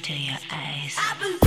to your eyes.